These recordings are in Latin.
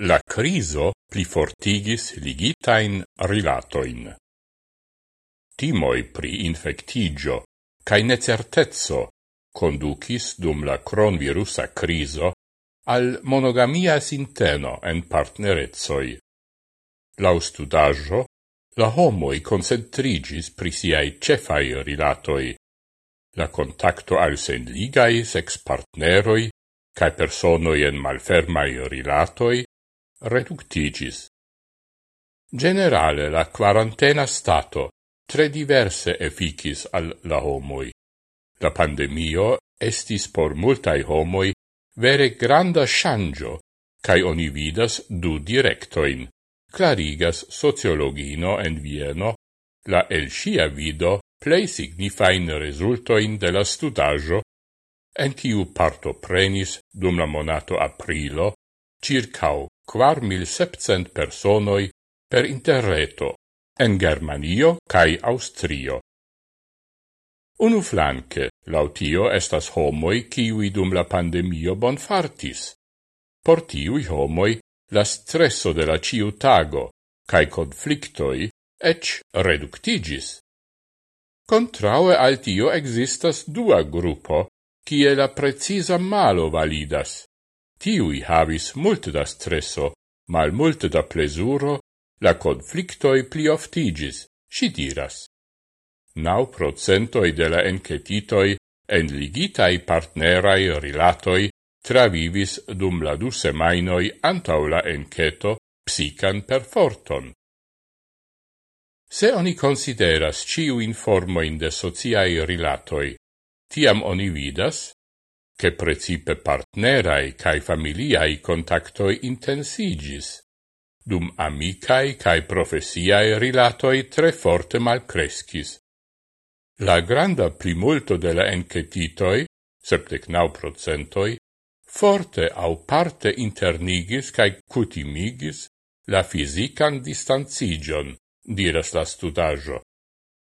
la criso plifortigis ligitain rilatoin. Timoi pri infectigio cae necertezzo conducis dum la cronvirusa criso al monogamia sinteno en partnerezoi. Laustudaggio, la homoi concentrigis pri siai cefai rilatoi, la contacto al senligai sex partneroi cae personoi en malfermai rilatoi, reductigis. Generale la quarantena stato tre diverse efficis al la homoi. La pandemio estis por multai homoi vere granda shangio, cae oni vidas du directoin. Clarigas sociologino en Vieno la el sia vido plei signifain resultoin de la studaggio en tiu parto prenis dum la monato aprilo circau quar mil septcent personoi per interreto en Germanio cae Austrio. Unu flanque, lautio estas homoi kiwi dum la pandemio bonfartis. Por tiui homoi la stresso de la ciutago, cae conflictoi ec reductigis. Contraue al tio existas dua gruppo, cie la precisa malo validas. Tiui havis multe da stresso, mal multe da plesuro, la conflictoi pli oftigis, si diras. Nau procentoi de la encetitoi en ligitai partnerai rilatoi travivis dum la du semainoi antau la enceto psican perforton. Se oni consideras ciu informoin de sociai rilatoi, tiam oni vidas, che precipe partnerai cae familiai contactoi intensigis, dum amicae cae profesiae rilatoi tre forte malcrescis. La granda primulto de la encetitoi, septec nau procentoi, forte au parte internigis cae cutimigis la fisican distanzigion, diras la studajo.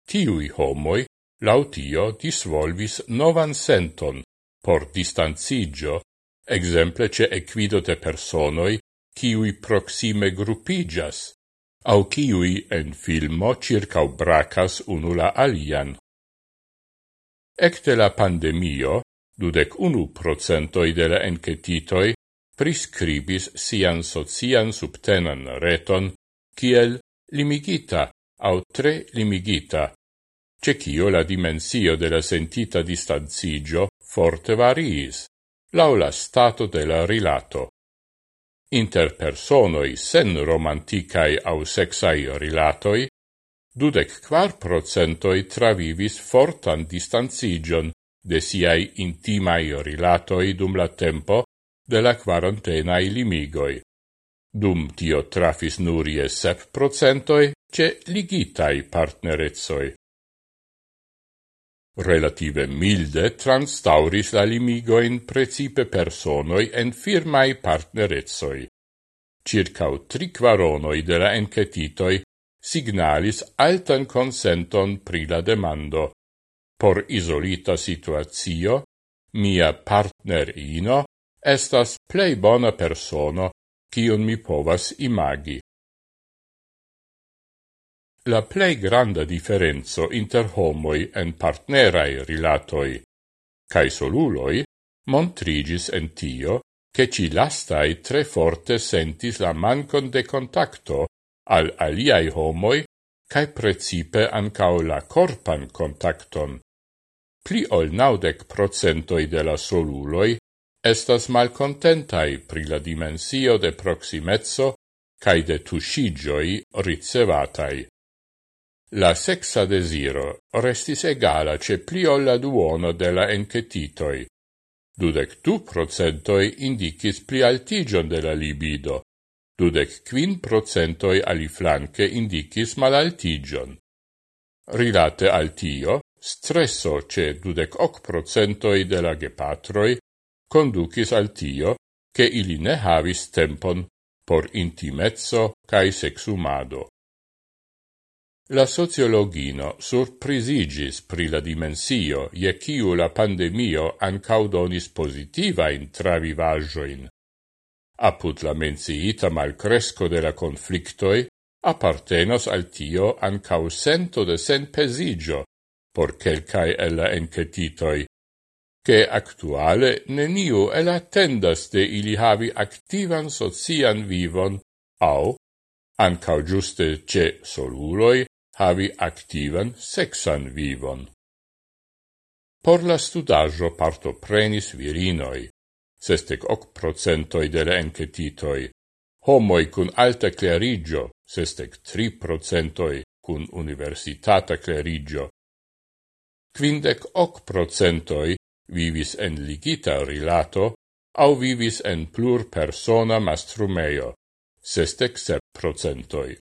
Tiui homoi, lautio, disvolvis novan senton, por distanzigio, exemple ce equido de personoi ciui proxime gruppigas, au ciui en filmo circa bracas unula alian. Ecte la pandemio, dudec unu procentoi de la encetitoi prescribis sian socian subtenan reton kiel limigita au tre limigita, cecio la dimensio de la sentita distanzigio forte variis, laula stato de la rilato. Inter personoi sen romanticae au sexai rilatoi, dudec quar procentoi travivis fortan distanzigion de siai intimai rilatoi dum la tempo de la quarantenae limigoi. Dum tio trafis nurie sep procentoi ce ligitai partnerezoi. Relative milde transtauris la limigoin precipe personoi en firmai partnerezoi. Circau tri quaronoi de la encetitoi signalis altan consenton pri la demando. Por isolita situazio, mia partnerino estas plei bona persono, cion mi povas imagi. La plei granda differenzo inter homoi en partnerai rilatoi, cae soluloi, montrigis en tio, che ci lastai tre forte sentis la mancon de contacto al aliai homoi, cae precipe ancao la corpan contacton. Pli ol naudec procentoi de la soluloi estas malcontentai pri la dimensio de proximezzo cae de tuscigioi ricevatai. La sexa desiro restis egala ce pli la duono de la enchetitoi. Dudec du procentoi indicis pli altigion de la libido, dudec quin procentoi aliflanque indicis malaltigion. Rilate al tio, stresso ce dudec hoc procentoi de la gepatroi conducis al tio che ili ne havis tempon por intimezzo cae sexumado. La sociologino surprisigis pri la dimensio je kiu la pandemio ancaudonis positiva in travivajoin. Apud la menciita malcresco de la conflictoi appartenos al tio ancau sento de senpesigio por quelcae el la encetitoi, che actuale neniu el attendas de ili havi activan socian vivon, au, ancau giuste ce soluloi, havi activan sexan vivon. Por la studaggio partoprenis virinoi, sestec hoc procentoi de la encetitoi, homoi cun alta clerigio, sestec tri procentoi cun universitata clerigio, quindec hoc procentoi vivis en ligita rilato au vivis en plur persona mastrumeo, sestec sep procentoi.